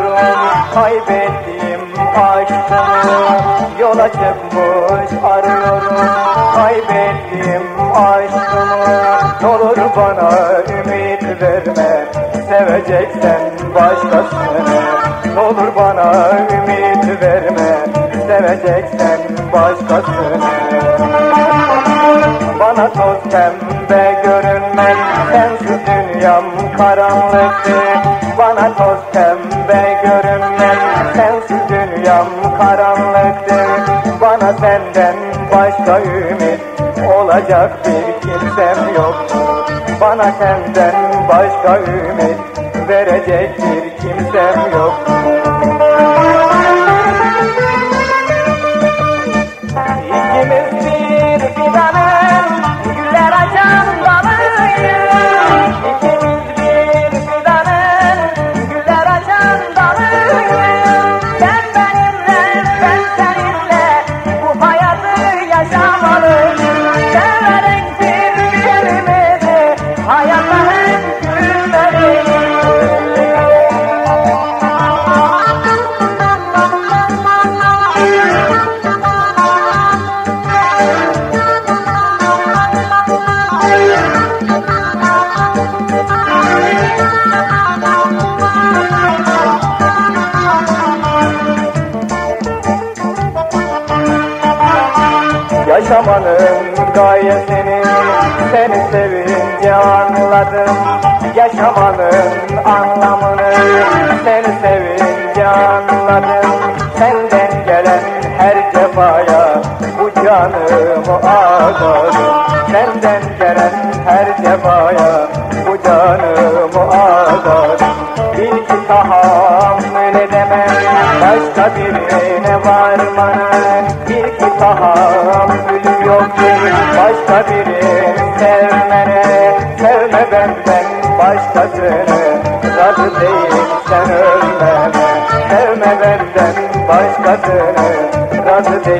arzularım Kaybettim aşkımı Yola çıkmış arıyorum Kaybettim aşkımı Olur bana ümit verme Seveceksen başkasını Olur bana ümit verme Seveceksen başkasını. Bana toz pembe görünmez Sensiz dünyam karanlıktı Bana toz pembe görünmez Sensiz dünyam karanlıktı Bana senden başka ümit Olacak bir kimsem yoktu Bana senden başka ümit Verecek bir kimsem yoktu Yaşamanın gayesini seni sevince anladım. Yaşamanın anlamını seni sevince anladım canımı adadım Senden gelen her cefaya bu canımı adadım Bil ki tahammül edemem başka birine varmanın Bil ki tahammül yoktur başka birini sevmene. Sevme benden başkasını razı değil sen ölmeme Sevme benden başkasını razı değil sen ölmeme